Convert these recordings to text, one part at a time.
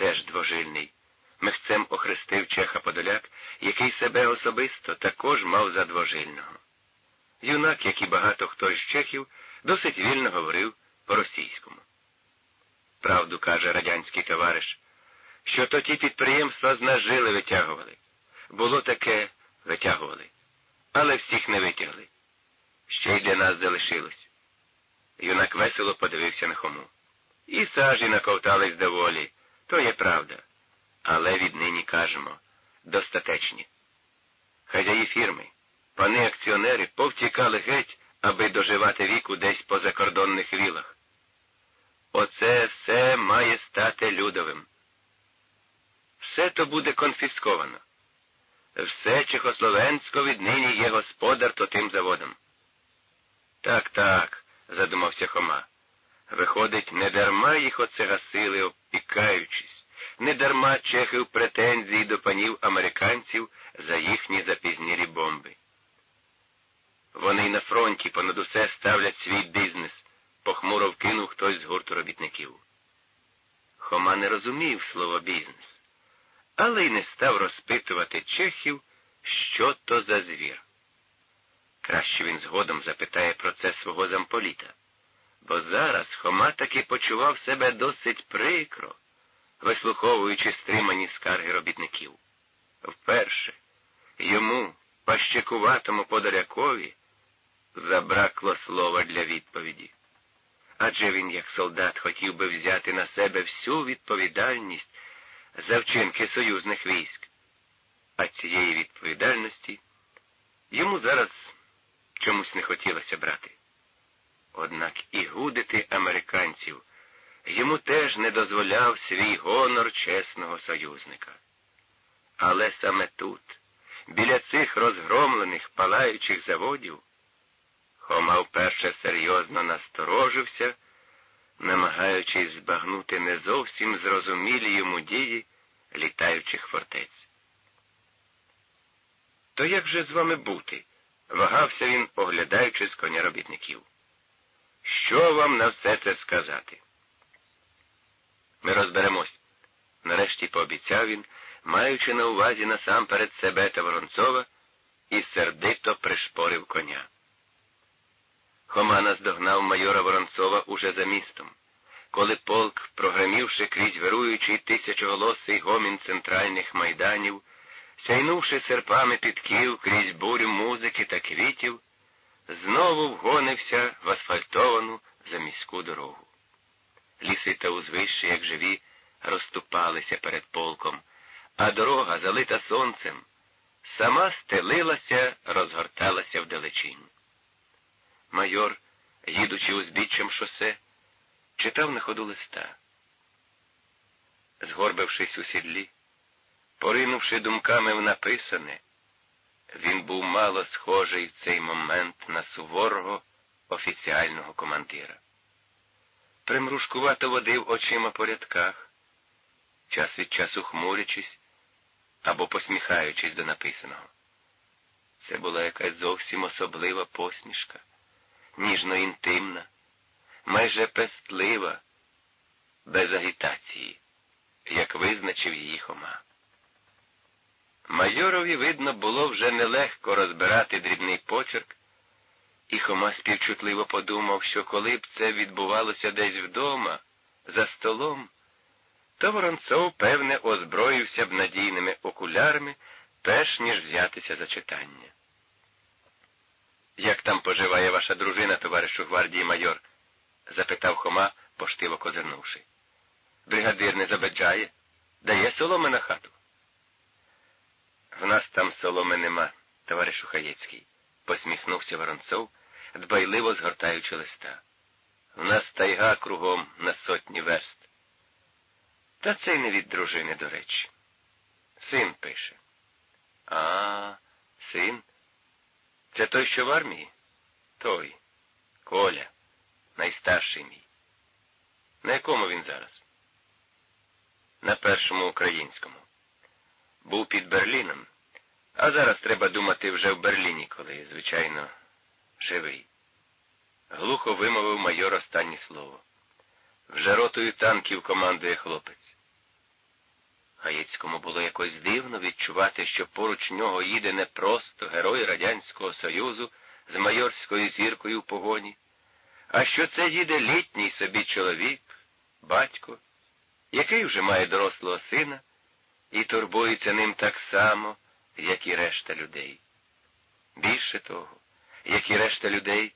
теж двожильний. Мехцем охрестив Чеха Подоляк, який себе особисто також мав за двожильного. Юнак, як і багато хто з чехів, досить вільно говорив по-російському. Правду каже радянський товариш, що то ті підприємства з нас витягували. Було таке витягували, але всіх не витягли. Ще й для нас залишилось. Юнак весело подивився на хому. І сажі наковтались доволі, то є правда. Але віднині кажемо достатечні. Хазяї фірми, пани акціонери повтікали геть, аби доживати віку десь по закордонних вілах. Оце все має стати людовим. Все то буде конфісковано. Все Чехословенсько віднині є господар то тим заводом. Так, так, задумався Хома. Виходить, не дарма їх оце гасили, опікаючись, не дарма чехів претензії до панів американців за їхні запізнілі бомби. Вони й на фронті понад усе ставлять свій бізнес, похмуро вкинув хтось з гурту робітників. Хома не розумів слово бізнес, але й не став розпитувати чехів, що то за звір. Краще він згодом запитає про це свого замполіта, бо зараз Хома таки почував себе досить прикро, вислуховуючи стримані скарги робітників. Вперше йому, пащекуватому подорякові, забракло слова для відповіді. Адже він, як солдат, хотів би взяти на себе всю відповідальність за вчинки союзних військ, а цієї відповідальності йому зараз чомусь не хотілося брати. Однак і гудити американців йому теж не дозволяв свій гонор чесного союзника. Але саме тут, біля цих розгромлених палаючих заводів, Хома вперше серйозно насторожився, намагаючись збагнути не зовсім зрозумілі йому дії літаючих фортець. То як же з вами бути? вагався він, оглядаючи з коня робітників. Що вам на все це сказати? Ми розберемось, нарешті пообіцяв він, маючи на увазі насамперед себе та Воронцова, і сердито пришпорив коня. Хома наздогнав майора Воронцова уже за містом, коли полк, прогремівши крізь вируючий тисячоголосий гомін центральних майданів, сяйнувши серпами підків крізь бурю музики та квітів, знову вгонився в асфальтовану заміську дорогу. Ліси та узвища, як живі, розступалися перед полком, а дорога, залита сонцем, сама стелилася, розгорталася вдалечінь. Майор, їдучи узбіччям шосе, читав на ходу листа. Згорбившись у сідлі, поринувши думками в написане, він був мало схожий в цей момент на суворого офіціального командира. Примрушкувато водив очима по рядках, час від часу хмурячись або посміхаючись до написаного. Це була якась зовсім особлива посмішка, ніжно інтимна, майже пестлива, без агітації, як визначив її Хома. Майорові, видно, було вже нелегко розбирати дрібний почерк, і Хома співчутливо подумав, що коли б це відбувалося десь вдома, за столом, то Воронцов, певне, озброївся б надійними окулярами, перш ніж взятися за читання. Як там поживає ваша дружина, товаришу гвардії майор? запитав Хома, поштиво козирнувши. Бригадир не забеджає, дає соломи на хату. Там соломи нема, товаришу Хаєцький, посміхнувся Воронцов, дбайливо згортаючи листа. В нас тайга кругом на сотні верст. Та це й не від дружини, до речі. Син пише. А, син? Це той, що в армії? Той. Коля, найстарший мій. На якому він зараз? На першому українському. Був під Берліном, а зараз треба думати вже в Берліні, коли, звичайно, живий. Глухо вимовив майор останнє слово. Вже ротою танків командує хлопець. Хаєцькому було якось дивно відчувати, що поруч нього їде не просто герой Радянського Союзу з майорською зіркою в погоні, а що це їде літній собі чоловік, батько, який вже має дорослого сина і турбується ним так само, як і решта людей. Більше того, як і решта людей,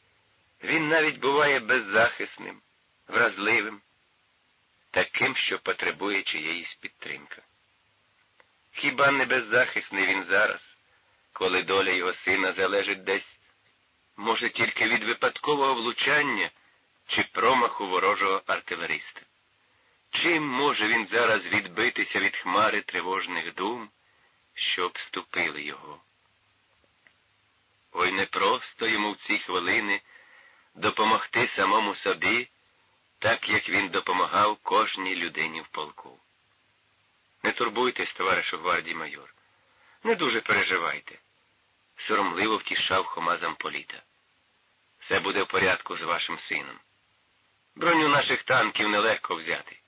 він навіть буває беззахисним, вразливим, таким, що потребує чиєїсь підтримки. Хіба не беззахисний він зараз, коли доля його сина залежить десь, може, тільки від випадкового влучання чи промаху ворожого артилериста? Чим може він зараз відбитися від хмари тривожних дум, що обступили його? Ой, не просто йому в ці хвилини допомогти самому собі, так як він допомагав кожній людині в полку. Не турбуйтесь, товаришу гвардії майор, не дуже переживайте, соромливо втішав Хома замполіта. Все буде в порядку з вашим сином. Броню наших танків нелегко взяти.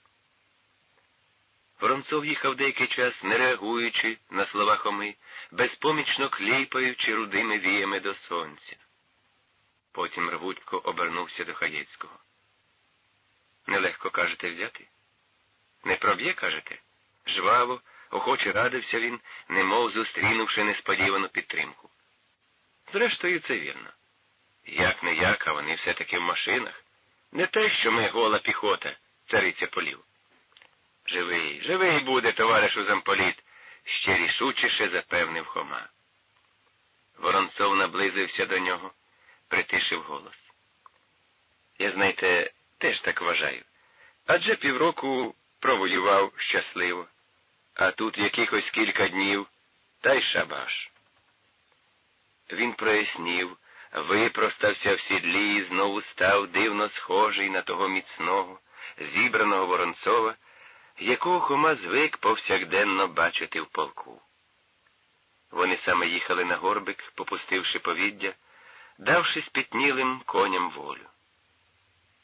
Воронцов їхав деякий час, не реагуючи на слова Хоми, безпомічно кліпаючи рудими віями до сонця. Потім рвутько обернувся до Хаєцького. Нелегко кажете взяти? Не проб'є, кажете? Жваво, охоче радився він, немов зустрінувши несподівану підтримку. Зрештою, це вірно. Як не як, а вони все-таки в машинах. Не те, що ми гола піхота, цариця полів. Живий, живий буде, товаришу замполіт, ще рішучіше запевнив Хома. Воронцов наблизився до нього, притишив голос. Я, знаєте, теж так вважаю. Адже півроку провоював щасливо, а тут якихось кілька днів, та й шабаш. Він прояснів, випростався в сідлі і знову став дивно схожий на того міцного, зібраного Воронцова, якого Хома звик повсякденно бачити в полку. Вони саме їхали на горбик, попустивши повіддя, давши спітнілим коням волю.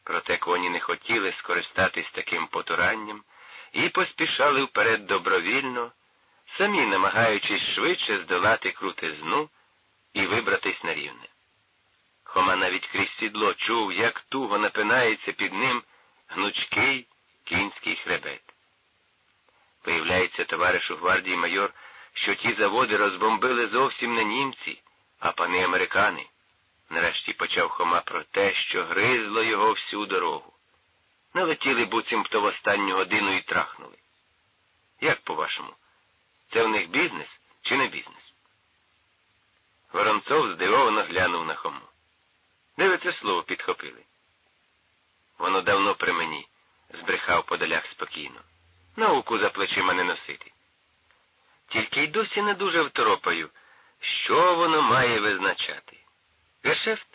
Проте коні не хотіли скористатись таким потуранням і поспішали вперед добровільно, самі намагаючись швидше здолати крутизну і вибратись на рівне. Хома навіть крізь сідло чув, як туго напинається під ним гнучкий кінський хребет. Виявляється, товаришу гвардії майор, що ті заводи розбомбили зовсім не німці, а пани американи. Нарешті почав Хома про те, що гризло його всю дорогу. Налетіли буцімто в останню годину і трахнули. Як по-вашому? Це в них бізнес чи не бізнес? Воронцов здивовано глянув на Хому. Де ви це слово підхопили? Воно давно при мені, збрехав подалях спокійно. Науку за плечима не носити. Тільки й досі не дуже второпаю, що воно має визначати. Гешефт?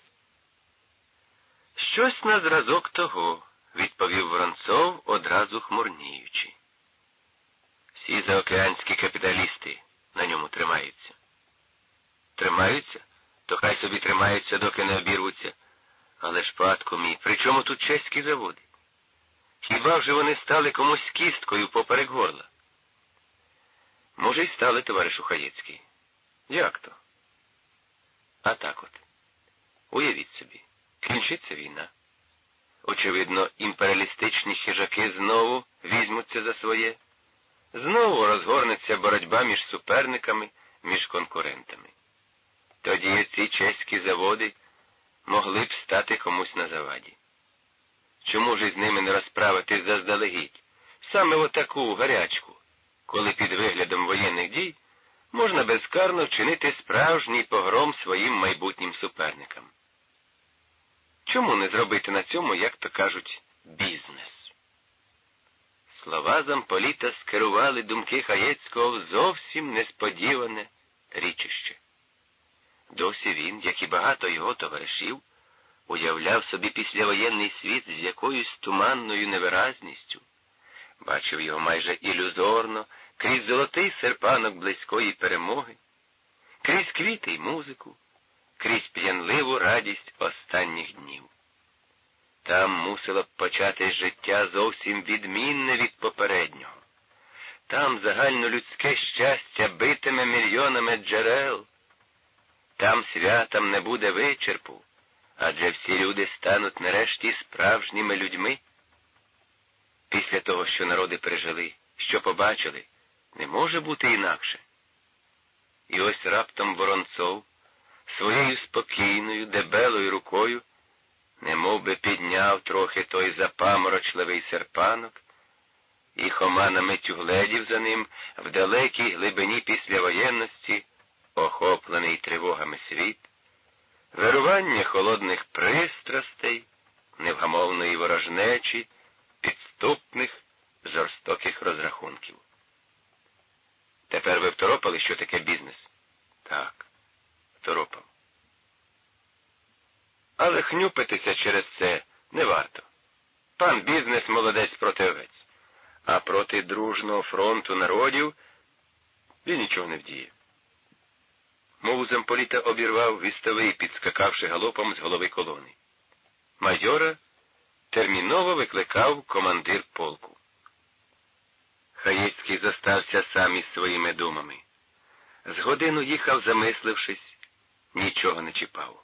Щось на зразок того, відповів Воронцов, одразу хмурніючи. Всі заокеанські капіталісти на ньому тримаються. Тримаються? То хай собі тримаються, доки не обірвуться. Але ж, патку мій, при чому тут чеські заводи? Хіба вже вони стали комусь кісткою поперек горла? Може, й стали, товаришу Хаєцький. Як то? А так от. Уявіть собі, кінчиться війна. Очевидно, імперіалістичні хижаки знову візьмуться за своє, знову розгорнеться боротьба між суперниками, між конкурентами. Тоді ці чеські заводи могли б стати комусь на заваді. Чому ж із ними не розправитись заздалегідь? Саме отаку гарячку, коли під виглядом воєнних дій можна безкарно вчинити справжній погром своїм майбутнім суперникам. Чому не зробити на цьому, як то кажуть, бізнес? Слова замполіта скерували думки Хаєцького в зовсім несподіване річище. Досі він, як і багато його товаришів, уявляв собі післявоєнний світ з якоюсь туманною невиразністю, бачив його майже ілюзорно, крізь золотий серпанок близької перемоги, крізь квіти й музику, крізь п'янливу радість останніх днів. Там мусило б почати життя зовсім відмінне від попереднього. Там загальнолюдське щастя битиме мільйонами джерел. Там святам не буде вичерпу, адже всі люди стануть нарешті справжніми людьми. Після того, що народи пережили, що побачили, не може бути інакше. І ось раптом Воронцов своєю спокійною, дебелою рукою, немов би підняв трохи той запаморочливий серпанок, і Хома на миттю гледів за ним в далекій глибині післявоєнності, охоплений тривогами світ, вирування холодних пристрастей, невгамовної ворожнечі, підступних, жорстоких розрахунків. Тепер ви второпали, що таке бізнес? Так, второпав. Але хнюпитися через це не варто. Пан бізнес молодець противець, а проти дружного фронту народів він нічого не вдіє. Мову замполіта обірвав вістовий, підскакавши галопом з голови колони. Майора терміново викликав командир полку. Хаєцький зостався сам із своїми думами. З годину їхав, замислившись, нічого не чіпав.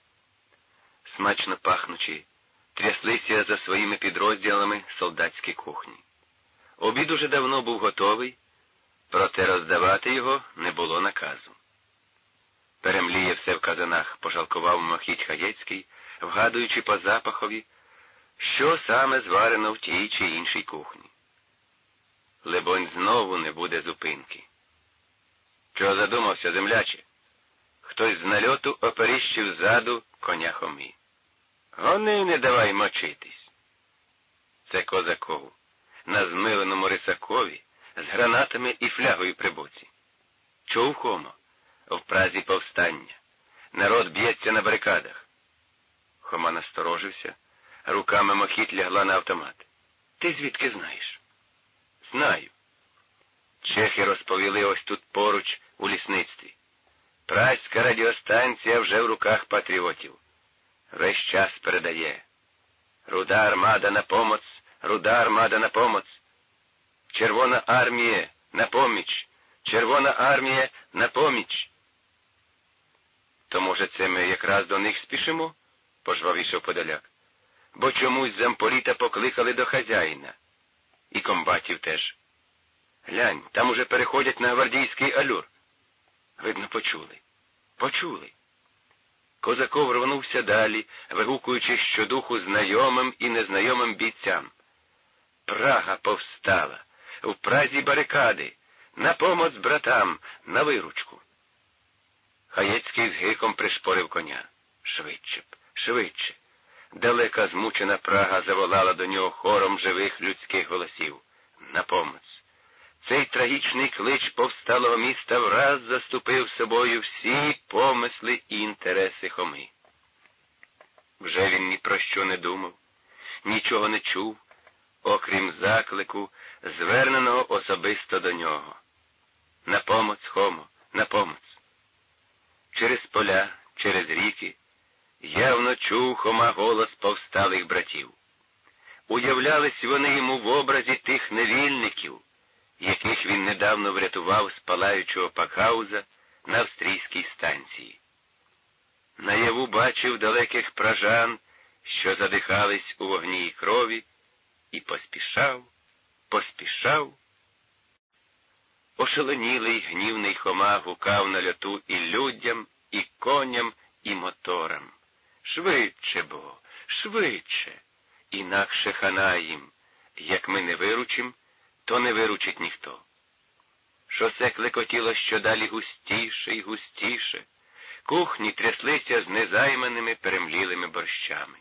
Смачно пахнучи, тряслися за своїми підрозділами солдатські кухні. Обід уже давно був готовий, проте роздавати його не було наказу. Перемліє все в казанах, пожалкував Мохіть Хаєцький, вгадуючи по запахові, що саме зварено в тій чи іншій кухні. Лебонь, знову не буде зупинки. Чого задумався, земляче? Хтось з нальоту оперіщив ззаду коня хомі. Гони не давай мочитись. Це козаков на змиленому рисакові з гранатами і флягою при боці. Чув хомо? В празі повстання. Народ б'ється на барикадах. Хома насторожився, руками мохіт лягла на автомат. Ти звідки знаєш? Знаю. Чехи розповіли ось тут поруч у лісництві. Праська радіостанція вже в руках патріотів. Весь час передає. Руда армада на помоц, руда армада на помоц. Червона армія на поміч, Червона армія на поміч. То, може, це ми якраз до них спішимо? пожвавішав подаляк. Бо чомусь замполіта покликали до хазяїна. І комбатів теж. Глянь, там уже переходять на гвардійський алюр. Видно, почули. Почули. Козаков рвонувся далі, вигукуючи щодуху знайомим і незнайомим бійцям. Прага повстала, в празі барикади, на помоць братам, на виручку. Хаєцький з гиком пришпорив коня. Швидше б, швидше. Далека змучена Прага заволала до нього хором живих людських голосів. На помоць. Цей трагічний клич повсталого міста враз заступив собою всі помисли і інтереси Хоми. Вже він ні про що не думав, нічого не чув, окрім заклику, зверненого особисто до нього. На помоць, Хомо, на помоць. Через поля, через ріки явно чув Хома голос повсталих братів. Уявлялись вони йому в образі тих невільників яких він недавно врятував з палаючого пакгауза на австрійській станції. Наяву бачив далеких пражан, що задихались у вогні і крові, і поспішав, поспішав. Ошеленілий гнівний хома гукав на льоту і людям, і коням, і моторам. Швидше бо, швидше, інакше хана їм, як ми не виручим, то не виручить ніхто. Шосе клекотіло щодалі густіше і густіше, кухні тряслися з незайманими перемлілими борщами.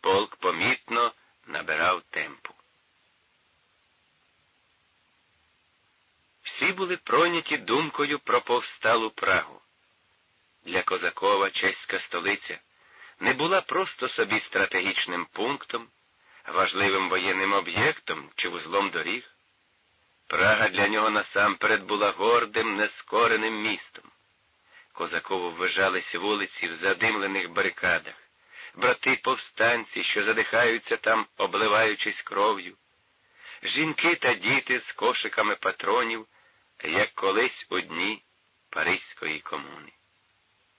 Полк помітно набирав темпу. Всі були пройняті думкою про повсталу Прагу. Для Козакова чеська столиця не була просто собі стратегічним пунктом, важливим воєнним об'єктом чи вузлом доріг. Прага для нього насамперед була гордим, нескореним містом. Козакову ввижались вулиці в задимлених барикадах, брати повстанці, що задихаються там, обливаючись кров'ю. жінки та діти з кошиками патронів, як колись у дні Паризької комуни.